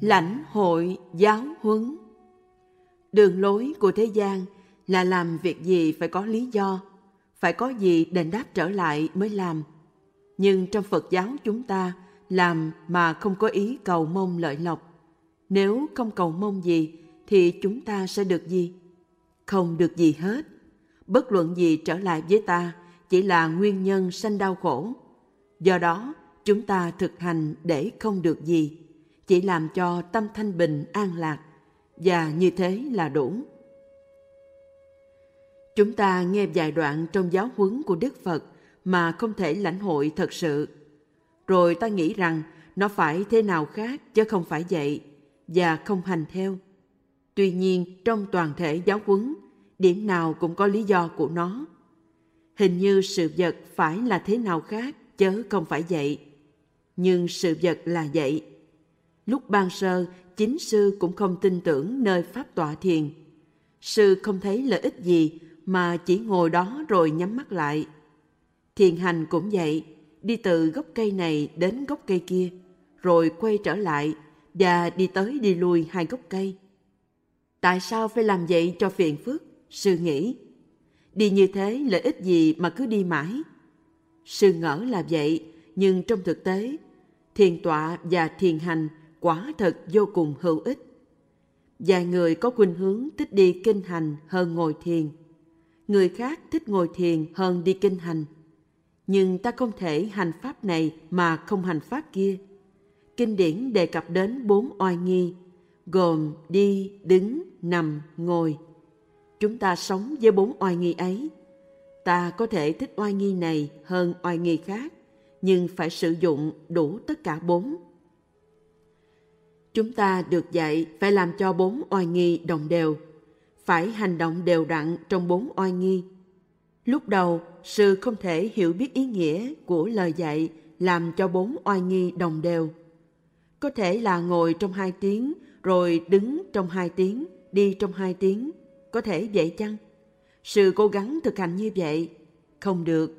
lãnh hội giáo huấn. Đường lối của thế gian là làm việc gì phải có lý do, phải có gì đền đáp trở lại mới làm. Nhưng trong phật giáo chúng ta làm mà không có ý cầu mong lợi lộc. Nếu không cầu mong gì, thì chúng ta sẽ được gì? Không được gì hết. Bất luận gì trở lại với ta chỉ là nguyên nhân sanh đau khổ. Do đó, chúng ta thực hành để không được gì chỉ làm cho tâm thanh bình, an lạc, và như thế là đủ. Chúng ta nghe vài đoạn trong giáo huấn của đức phật mà không thể lãnh hội thật sự. Rồi ta nghĩ rằng nó phải thế nào khác chứ không phải vậy, và không hành theo. Tuy nhiên, trong toàn thể giáo huấn, điểm nào cũng có lý do của nó. Hình như sự vật phải là thế nào khác chớ không phải vậy. Nhưng sự vật là vậy lúc ban sơ, chính sư cũng không tin tưởng nơi pháp tọa thiền. Sư không thấy lợi ích gì, mà chỉ ngồi đó rồi nhắm mắt lại. Thiền hành cũng vậy, đi từ gốc cây này đến gốc cây kia, rồi quay trở lại và đi tới đi lui hai gốc cây. Tại sao phải làm vậy cho phiền phức? Sư nghĩ. Đi như thế lợi ích gì mà cứ đi mãi? Sư ngỡ là vậy, nhưng trong thực tế, thiền tọa và thiền hành quả thật vô cùng hữu ích. Vài người có khuynh hướng thích đi kinh hành hơn ngồi thiền. Người khác thích ngồi thiền hơn đi kinh hành. Nhưng ta không thể hành pháp này mà không hành pháp kia. Kinh điển đề cập đến bốn oai nghi, gồm đi, đứng, nằm, ngồi. Chúng ta sống với bốn oai nghi ấy. Ta có thể thích oai nghi này hơn oai nghi khác, nhưng phải sử dụng đủ tất cả bốn chúng ta được dạy phải làm cho bốn oai nghi đồng đều, phải hành động đều đặn trong bốn oai nghi. Lúc đầu, sư không thể hiểu biết ý nghĩa của lời dạy làm cho bốn oai nghi đồng đều. Có thể là ngồi trong hai tiếng, rồi đứng trong hai tiếng, đi trong hai tiếng, có thể vậy chăng? Sự cố gắng thực hành như vậy, không được.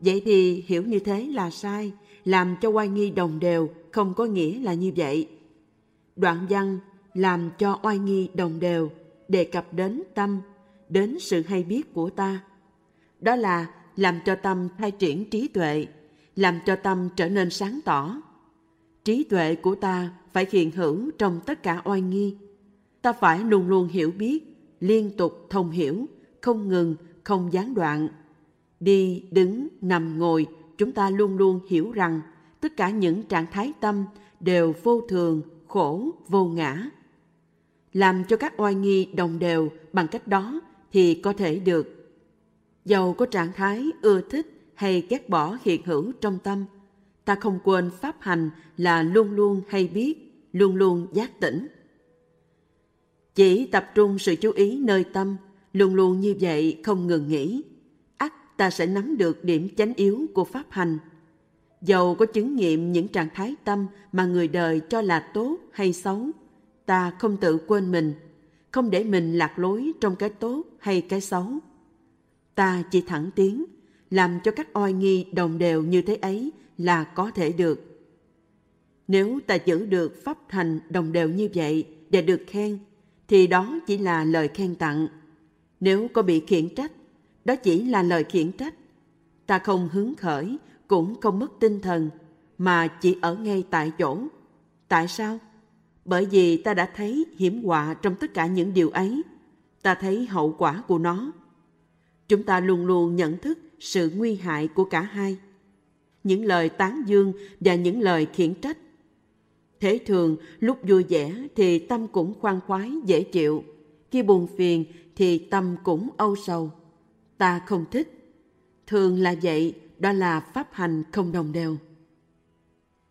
Vậy thì hiểu như thế là sai, làm cho oai nghi đồng đều không có nghĩa là như vậy đoạn văn làm cho oai nghi đồng đều đề cập đến tâm, đến sự hay biết của ta. Đó là làm cho tâm khai triển trí tuệ, làm cho tâm trở nên sáng tỏ. Trí tuệ của ta phải hiện hữu trong tất cả oai nghi. Ta phải luôn luôn hiểu biết, liên tục thông hiểu, không ngừng, không gián đoạn. Đi, đứng, nằm, ngồi, chúng ta luôn luôn hiểu rằng tất cả những trạng thái tâm đều vô thường khổ, vô ngã. Làm cho các oai nghi đồng đều bằng cách đó thì có thể được. Dầu có trạng thái ưa thích hay ghét bỏ hiện hữu trong tâm, ta không quên pháp hành là luôn luôn hay biết, luôn luôn giác tỉnh. Chỉ tập trung sự chú ý nơi tâm, luôn luôn như vậy không ngừng nghỉ, ắt ta sẽ nắm được điểm chánh yếu của pháp hành dầu có chứng nghiệm những trạng thái tâm mà người đời cho là tốt hay xấu, ta không tự quên mình, không để mình lạc lối trong cái tốt hay cái xấu. Ta chỉ thẳng tiến, làm cho các oai nghi đồng đều như thế ấy là có thể được. Nếu ta giữ được pháp thành đồng đều như vậy để được khen, thì đó chỉ là lời khen tặng. Nếu có bị khiển trách, đó chỉ là lời khiển trách. Ta không hứng khởi cũng không mất tinh thần, mà chỉ ở ngay tại chỗ. Tại sao? Bởi vì ta đã thấy hiểm họa trong tất cả những điều ấy. Ta thấy hậu quả của nó. Chúng ta luôn luôn nhận thức sự nguy hại của cả hai. Những lời tán dương và những lời khiển trách. Thế thường, lúc vui vẻ thì tâm cũng khoan khoái, dễ chịu. Khi buồn phiền thì tâm cũng âu sầu. Ta không thích. Thường là vậy đó là pháp hành không đồng đều.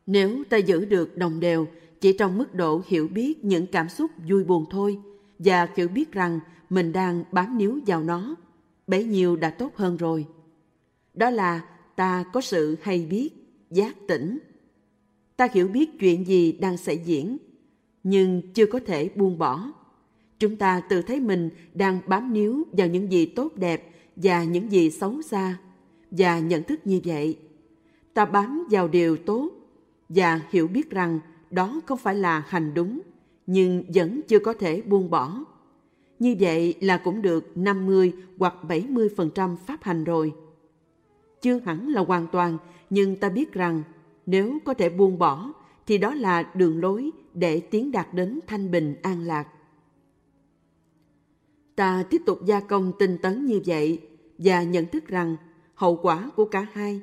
Nếu ta giữ được đồng đều chỉ trong mức độ hiểu biết những cảm xúc vui buồn thôi và hiểu biết rằng mình đang bám níu vào nó, bấy nhiêu đã tốt hơn rồi. Đó là ta có sự hay biết, giác tỉnh. Ta hiểu biết chuyện gì đang xảy diễn, nhưng chưa có thể buông bỏ. Chúng ta tự thấy mình đang bám níu vào những gì tốt đẹp và những gì xấu xa và nhận thức như vậy ta bám vào điều tốt và hiểu biết rằng đó không phải là hành đúng, nhưng vẫn chưa có thể buông bỏ. Như vậy là cũng được 50 hoặc 70% pháp hành rồi. Chưa hẳn là hoàn toàn, nhưng ta biết rằng nếu có thể buông bỏ thì đó là đường lối để tiến đạt đến thanh bình an lạc. Ta tiếp tục gia công tinh tấn như vậy và nhận thức rằng hậu quả của cả hai,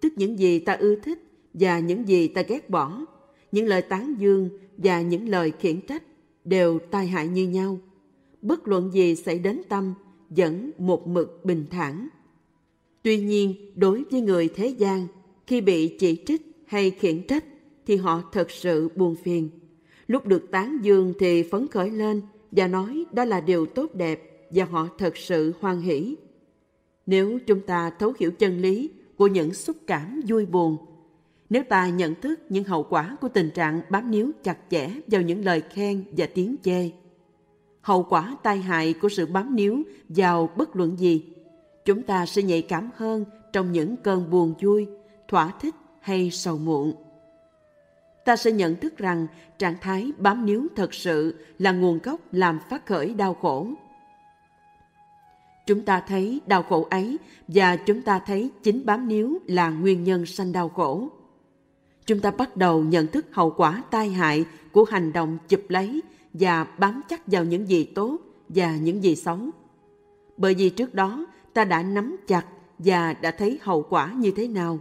tức những gì ta ưa thích và những gì ta ghét bỏ, những lời tán dương và những lời khiển trách đều tai hại như nhau. Bất luận gì xảy đến tâm vẫn một mực bình thản. Tuy nhiên, đối với người thế gian, khi bị chỉ trích hay khiển trách thì họ thật sự buồn phiền. Lúc được tán dương thì phấn khởi lên và nói đó là điều tốt đẹp và họ thật sự hoan hỷ. Nếu chúng ta thấu hiểu chân lý của những xúc cảm vui buồn, nếu ta nhận thức những hậu quả của tình trạng bám níu chặt chẽ vào những lời khen và tiếng chê, hậu quả tai hại của sự bám níu vào bất luận gì, chúng ta sẽ nhạy cảm hơn trong những cơn buồn vui, thỏa thích hay sầu muộn. Ta sẽ nhận thức rằng trạng thái bám níu thật sự là nguồn gốc làm phát khởi đau khổ. Chúng ta thấy đau khổ ấy và chúng ta thấy chính bám níu là nguyên nhân sanh đau khổ. Chúng ta bắt đầu nhận thức hậu quả tai hại của hành động chụp lấy và bám chắc vào những gì tốt và những gì xấu. Bởi vì trước đó, ta đã nắm chặt và đã thấy hậu quả như thế nào.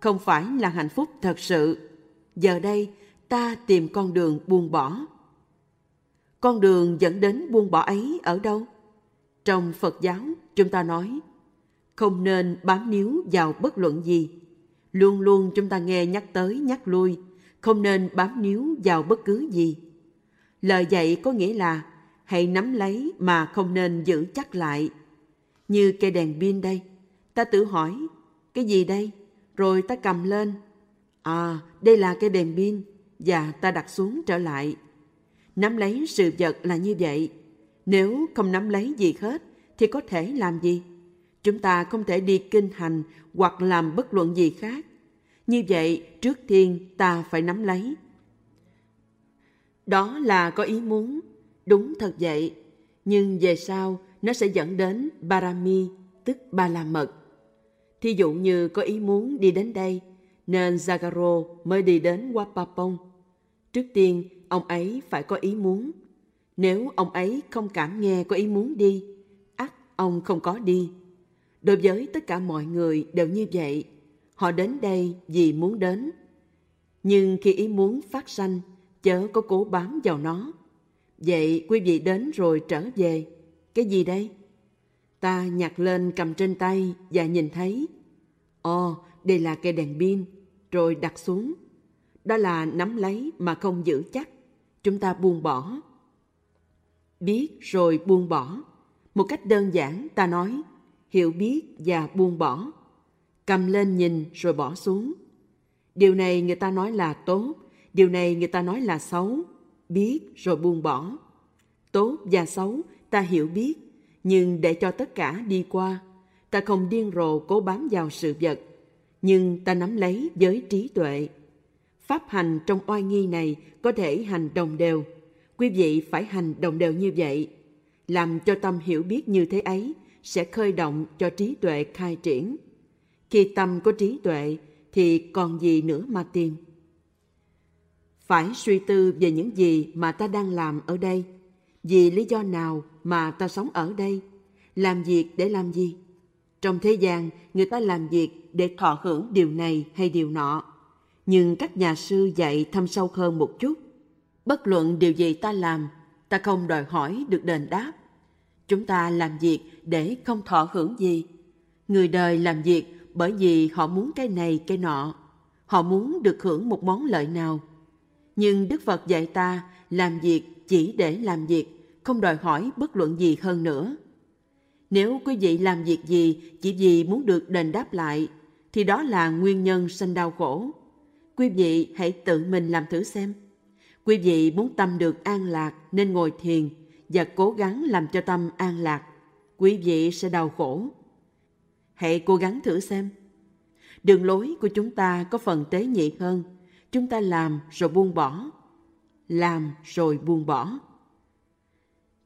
Không phải là hạnh phúc thật sự. Giờ đây, ta tìm con đường buông bỏ. Con đường dẫn đến buông bỏ ấy ở đâu? Trong Phật giáo, chúng ta nói, không nên bám níu vào bất luận gì. Luôn luôn chúng ta nghe nhắc tới nhắc lui, không nên bám níu vào bất cứ gì. Lời dạy có nghĩa là hãy nắm lấy mà không nên giữ chắc lại. Như cây đèn pin đây, ta tự hỏi, cái gì đây? Rồi ta cầm lên. À, đây là cây đèn pin, và ta đặt xuống trở lại. Nắm lấy sự vật là như vậy. Nếu không nắm lấy gì hết, thì có thể làm gì? Chúng ta không thể đi kinh hành hoặc làm bất luận gì khác. Như vậy, trước tiên ta phải nắm lấy. Đó là có ý muốn, đúng thật vậy. Nhưng về sau, nó sẽ dẫn đến Barami, tức ba la mật. Thí dụ như có ý muốn đi đến đây, nên Zagaro mới đi đến Wapapong. Trước tiên, ông ấy phải có ý muốn. Nếu ông ấy không cảm nghe có ý muốn đi, ắt ông không có đi. Đối với tất cả mọi người đều như vậy. Họ đến đây vì muốn đến. Nhưng khi ý muốn phát sanh, chớ có cố bám vào nó. Vậy quý vị đến rồi trở về. Cái gì đây? Ta nhặt lên cầm trên tay và nhìn thấy. Ồ, đây là cây đèn pin, rồi đặt xuống. Đó là nắm lấy mà không giữ chắc. Chúng ta buông bỏ. Biết rồi buông bỏ. Một cách đơn giản ta nói, hiểu biết và buông bỏ. Cầm lên nhìn rồi bỏ xuống. Điều này người ta nói là tốt, điều này người ta nói là xấu. Biết rồi buông bỏ. Tốt và xấu ta hiểu biết, nhưng để cho tất cả đi qua, ta không điên rồ cố bám vào sự vật, nhưng ta nắm lấy với trí tuệ. Pháp hành trong oai nghi này có thể hành đồng đều. Quý vị phải hành đồng đều như vậy. Làm cho tâm hiểu biết như thế ấy sẽ khơi động cho trí tuệ khai triển. Khi tâm có trí tuệ thì còn gì nữa mà tìm. Phải suy tư về những gì mà ta đang làm ở đây. Vì lý do nào mà ta sống ở đây? Làm việc để làm gì? Trong thế gian, người ta làm việc để thọ hưởng điều này hay điều nọ. Nhưng các nhà sư dạy thâm sâu hơn một chút. Bất luận điều gì ta làm, ta không đòi hỏi được đền đáp. Chúng ta làm việc để không thọ hưởng gì. Người đời làm việc bởi vì họ muốn cái này cái nọ. Họ muốn được hưởng một món lợi nào. Nhưng Đức Phật dạy ta làm việc chỉ để làm việc, không đòi hỏi bất luận gì hơn nữa. Nếu quý vị làm việc gì chỉ vì muốn được đền đáp lại, thì đó là nguyên nhân sanh đau khổ. Quý vị hãy tự mình làm thử xem. Quý vị muốn tâm được an lạc nên ngồi thiền và cố gắng làm cho tâm an lạc. Quý vị sẽ đau khổ. Hãy cố gắng thử xem. Đường lối của chúng ta có phần tế nhị hơn. Chúng ta làm rồi buông bỏ. Làm rồi buông bỏ.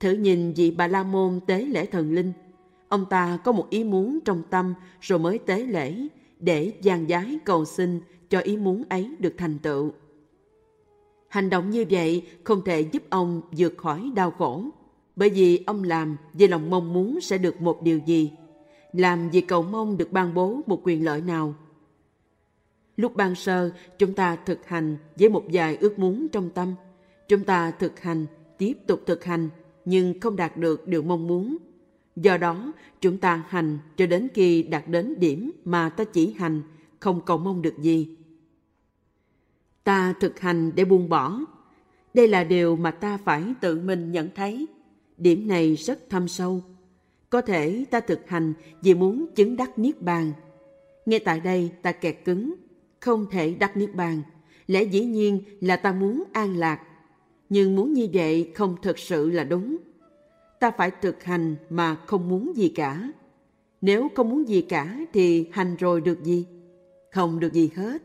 Thử nhìn vị Bà La Môn tế lễ thần linh. Ông ta có một ý muốn trong tâm rồi mới tế lễ để gian giái cầu xin cho ý muốn ấy được thành tựu. Hành động như vậy không thể giúp ông vượt khỏi đau khổ, bởi vì ông làm vì lòng mong muốn sẽ được một điều gì, làm vì cầu mong được ban bố một quyền lợi nào. Lúc ban sơ, chúng ta thực hành với một vài ước muốn trong tâm. Chúng ta thực hành, tiếp tục thực hành, nhưng không đạt được điều mong muốn. Do đó, chúng ta hành cho đến khi đạt đến điểm mà ta chỉ hành, không cầu mong được gì ta thực hành để buông bỏ. Đây là điều mà ta phải tự mình nhận thấy. Điểm này rất thâm sâu. Có thể ta thực hành vì muốn chứng đắc niết bàn. Ngay tại đây ta kẹt cứng, không thể đắc niết bàn. Lẽ dĩ nhiên là ta muốn an lạc. Nhưng muốn như vậy không thực sự là đúng. Ta phải thực hành mà không muốn gì cả. Nếu không muốn gì cả thì hành rồi được gì? Không được gì hết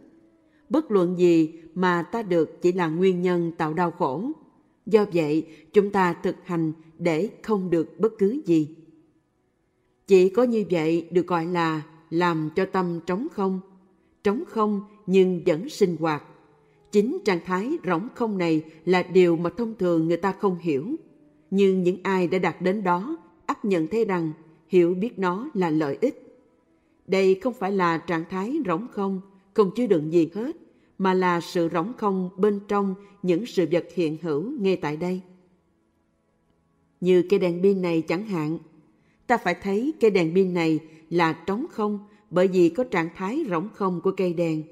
bất luận gì mà ta được chỉ là nguyên nhân tạo đau khổ. Do vậy, chúng ta thực hành để không được bất cứ gì. Chỉ có như vậy được gọi là làm cho tâm trống không. Trống không nhưng vẫn sinh hoạt. Chính trạng thái rỗng không này là điều mà thông thường người ta không hiểu. Nhưng những ai đã đạt đến đó ắt nhận thấy rằng hiểu biết nó là lợi ích. Đây không phải là trạng thái rỗng không, không chứa đựng gì hết, mà là sự rỗng không bên trong những sự vật hiện hữu ngay tại đây. Như cây đèn pin này chẳng hạn, ta phải thấy cây đèn pin này là trống không bởi vì có trạng thái rỗng không của cây đèn.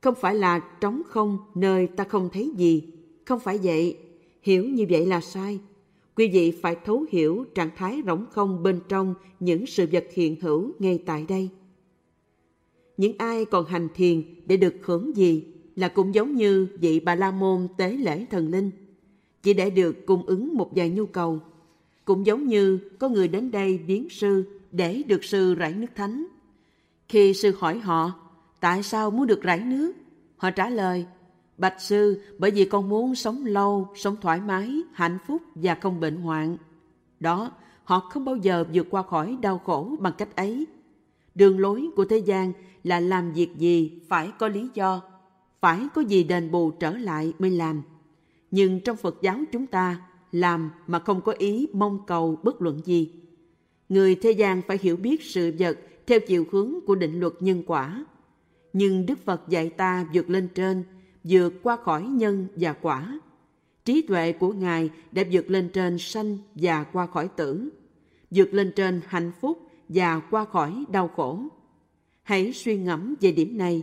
Không phải là trống không nơi ta không thấy gì. Không phải vậy. Hiểu như vậy là sai. Quý vị phải thấu hiểu trạng thái rỗng không bên trong những sự vật hiện hữu ngay tại đây. Những ai còn hành thiền để được hưởng gì là cũng giống như vị Bà La Môn tế lễ thần linh, chỉ để được cung ứng một vài nhu cầu. Cũng giống như có người đến đây viếng sư để được sư rải nước thánh. Khi sư hỏi họ, tại sao muốn được rải nước? Họ trả lời, Bạch sư, bởi vì con muốn sống lâu, sống thoải mái, hạnh phúc và không bệnh hoạn. Đó, họ không bao giờ vượt qua khỏi đau khổ bằng cách ấy. Đường lối của thế gian là làm việc gì phải có lý do, phải có gì đền bù trở lại mới làm. Nhưng trong Phật giáo chúng ta, làm mà không có ý mong cầu bất luận gì. Người thế gian phải hiểu biết sự vật theo chiều hướng của định luật nhân quả. Nhưng Đức Phật dạy ta vượt lên trên, vượt qua khỏi nhân và quả. Trí tuệ của Ngài đã vượt lên trên sanh và qua khỏi tử, vượt lên trên hạnh phúc và qua khỏi đau khổ. Hãy suy ngẫm về điểm này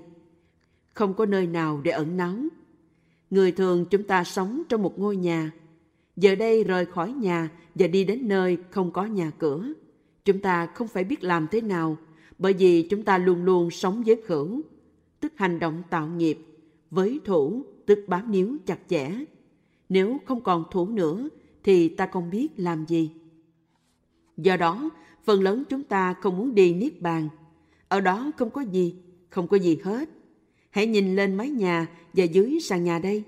không có nơi nào để ẩn náu. Người thường chúng ta sống trong một ngôi nhà, giờ đây rời khỏi nhà và đi đến nơi không có nhà cửa. Chúng ta không phải biết làm thế nào, bởi vì chúng ta luôn luôn sống với khửu, tức hành động tạo nghiệp, với thủ, tức bám níu chặt chẽ. Nếu không còn thủ nữa, thì ta không biết làm gì. Do đó, phần lớn chúng ta không muốn đi Niết Bàn. Ở đó không có gì, không có gì hết Hãy nhìn lên mái nhà và dưới sàn nhà đây.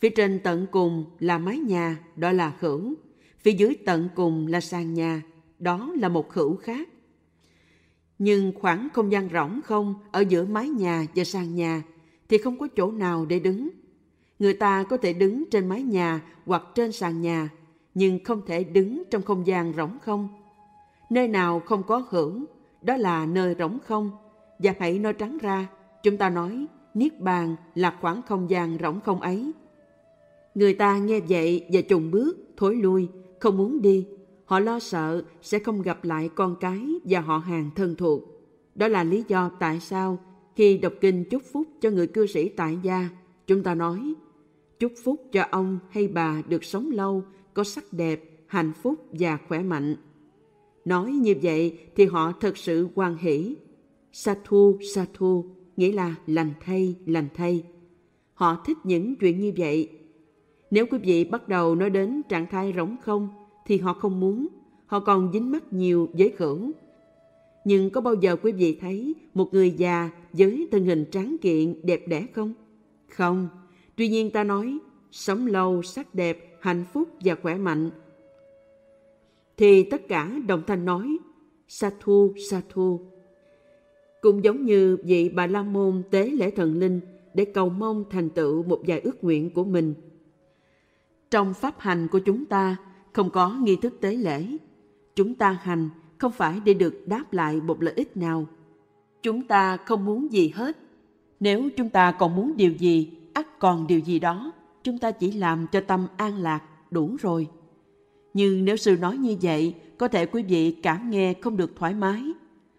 Phía trên tận cùng là mái nhà, đó là khửu. Phía dưới tận cùng là sàn nhà, đó là một khửu khác. Nhưng khoảng không gian rỗng không ở giữa mái nhà và sàn nhà thì không có chỗ nào để đứng. Người ta có thể đứng trên mái nhà hoặc trên sàn nhà, nhưng không thể đứng trong không gian rỗng không. Nơi nào không có hưởng, đó là nơi rỗng không. Và hãy nói trắng ra, chúng ta nói Niết bàn là khoảng không gian rỗng không ấy. Người ta nghe vậy và trùng bước, thối lui, không muốn đi. Họ lo sợ sẽ không gặp lại con cái và họ hàng thân thuộc. Đó là lý do tại sao khi đọc kinh chúc phúc cho người cư sĩ tại gia, chúng ta nói chúc phúc cho ông hay bà được sống lâu, có sắc đẹp, hạnh phúc và khỏe mạnh. Nói như vậy thì họ thật sự hoan hỷ. Sathu, Sathu, nghĩa là lành thay, lành thay. Họ thích những chuyện như vậy. Nếu quý vị bắt đầu nói đến trạng thái rỗng không, thì họ không muốn, họ còn dính mắc nhiều với khửu. Nhưng có bao giờ quý vị thấy một người già với thân hình tráng kiện, đẹp đẽ không? Không, tuy nhiên ta nói sống lâu, sắc đẹp, hạnh phúc và khỏe mạnh. Thì tất cả đồng thanh nói Sathu, Sathu. Cũng giống như vị Bà La Môn tế lễ thần linh để cầu mong thành tựu một vài ước nguyện của mình. Trong pháp hành của chúng ta không có nghi thức tế lễ. Chúng ta hành không phải để được đáp lại một lợi ích nào. Chúng ta không muốn gì hết. Nếu chúng ta còn muốn điều gì, ắt còn điều gì đó, chúng ta chỉ làm cho tâm an lạc, đủ rồi. Nhưng nếu sư nói như vậy, có thể quý vị cảm nghe không được thoải mái,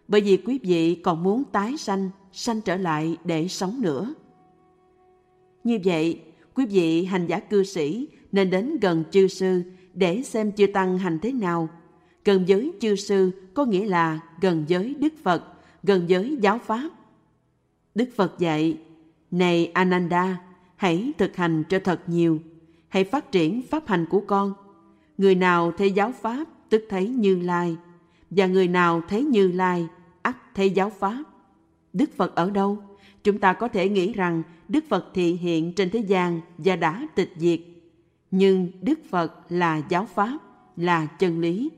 bởi vì quý vị còn muốn tái sanh, sanh trở lại để sống nữa. Như vậy, quý vị hành giả cư sĩ nên đến gần chư sư để xem chư tăng hành thế nào. Gần giới chư sư có nghĩa là gần giới Đức Phật, gần giới giáo Pháp. Đức Phật dạy, Này Ananda, hãy thực hành cho thật nhiều, hãy phát triển pháp hành của con. Người nào thấy giáo Pháp tức thấy Như Lai, và người nào thấy Như Lai, ắt thấy giáo Pháp. Đức Phật ở đâu? Chúng ta có thể nghĩ rằng Đức Phật thị hiện trên thế gian và đã tịch diệt. Nhưng Đức Phật là giáo Pháp, là chân lý.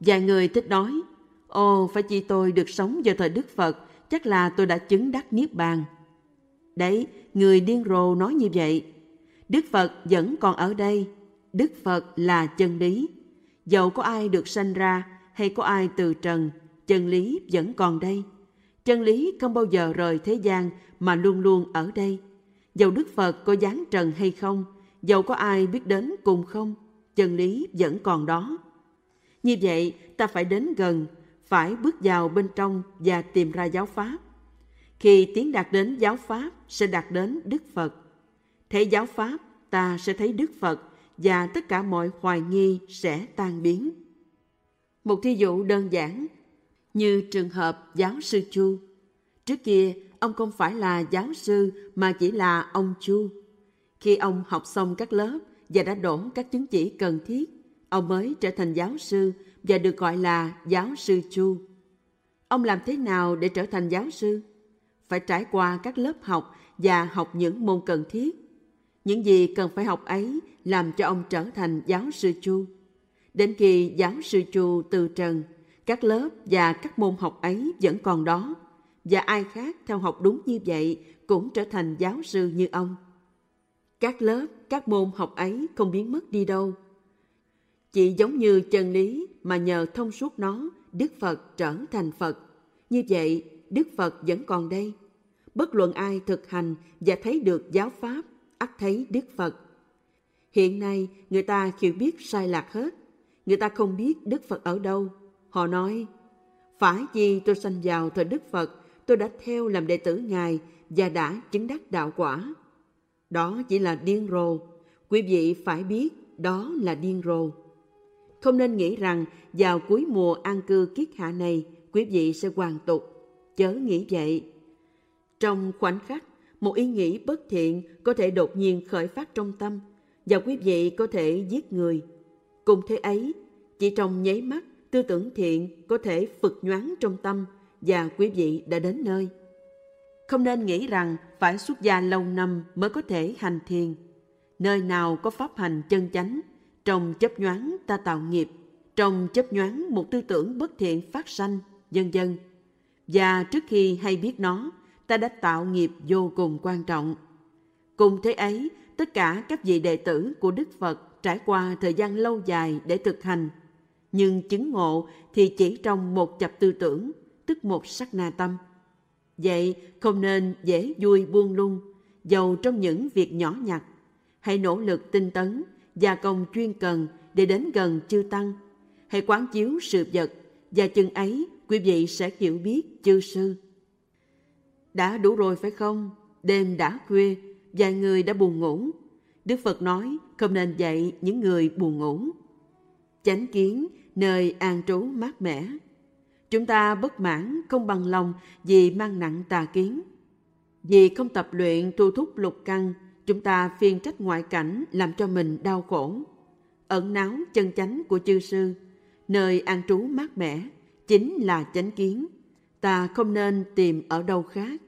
Vài người thích nói, Ồ, phải chi tôi được sống vào thời Đức Phật, chắc là tôi đã chứng đắc Niết Bàn. Đấy, người điên rồ nói như vậy. Đức Phật vẫn còn ở đây. Đức Phật là chân lý. Dẫu có ai được sanh ra hay có ai từ trần, chân lý vẫn còn đây. Chân lý không bao giờ rời thế gian mà luôn luôn ở đây. Dẫu Đức Phật có dáng trần hay không, dẫu có ai biết đến cùng không, chân lý vẫn còn đó. Như vậy, ta phải đến gần, phải bước vào bên trong và tìm ra giáo pháp. Khi tiến đạt đến giáo pháp sẽ đạt đến Đức Phật. Thấy giáo pháp, ta sẽ thấy Đức Phật và tất cả mọi hoài nghi sẽ tan biến. Một thí dụ đơn giản như trường hợp giáo sư Chu. Trước kia, ông không phải là giáo sư mà chỉ là ông Chu. Khi ông học xong các lớp và đã đổ các chứng chỉ cần thiết, ông mới trở thành giáo sư và được gọi là giáo sư Chu. Ông làm thế nào để trở thành giáo sư? Phải trải qua các lớp học và học những môn cần thiết. Những gì cần phải học ấy làm cho ông trở thành giáo sư Chu. Đến khi giáo sư Chu từ trần, các lớp và các môn học ấy vẫn còn đó, và ai khác theo học đúng như vậy cũng trở thành giáo sư như ông. Các lớp, các môn học ấy không biến mất đi đâu. Chỉ giống như chân lý mà nhờ thông suốt nó, Đức Phật trở thành Phật. Như vậy, Đức Phật vẫn còn đây. Bất luận ai thực hành và thấy được giáo Pháp, ắt thấy Đức Phật. Hiện nay, người ta hiểu biết sai lạc hết. Người ta không biết Đức Phật ở đâu. Họ nói, phải gì tôi sanh vào thời Đức Phật, tôi đã theo làm đệ tử Ngài và đã chứng đắc đạo quả. Đó chỉ là điên rồ. Quý vị phải biết đó là điên rồ. Không nên nghĩ rằng vào cuối mùa an cư kiết hạ này, quý vị sẽ hoàn tục. Chớ nghĩ vậy. Trong khoảnh khắc, một ý nghĩ bất thiện có thể đột nhiên khởi phát trong tâm và quý vị có thể giết người. Cùng thế ấy, chỉ trong nháy mắt, tư tưởng thiện có thể phực nhoáng trong tâm và quý vị đã đến nơi. Không nên nghĩ rằng phải xuất gia lâu năm mới có thể hành thiền. Nơi nào có pháp hành chân chánh, trong chấp nhoáng ta tạo nghiệp, trong chấp nhoáng một tư tưởng bất thiện phát sanh, dân dân. Và trước khi hay biết nó, ta đã tạo nghiệp vô cùng quan trọng. Cùng thế ấy, tất cả các vị đệ tử của Đức Phật trải qua thời gian lâu dài để thực hành. Nhưng chứng ngộ thì chỉ trong một chập tư tưởng, tức một sắc na tâm. Vậy không nên dễ vui buông lung, giàu trong những việc nhỏ nhặt. Hãy nỗ lực tinh tấn, gia công chuyên cần để đến gần chư Tăng. Hãy quán chiếu sự vật và chừng ấy quý vị sẽ hiểu biết chư sư. Đã đủ rồi phải không? Đêm đã khuya, vài người đã buồn ngủ. Đức Phật nói không nên dạy những người buồn ngủ. Chánh kiến nơi an trú mát mẻ. Chúng ta bất mãn không bằng lòng vì mang nặng tà kiến. Vì không tập luyện tu thúc lục căn, chúng ta phiền trách ngoại cảnh làm cho mình đau khổ. Ẩn náo chân chánh của chư sư, nơi an trú mát mẻ, chính là chánh kiến. Ta không nên tìm ở đâu khác.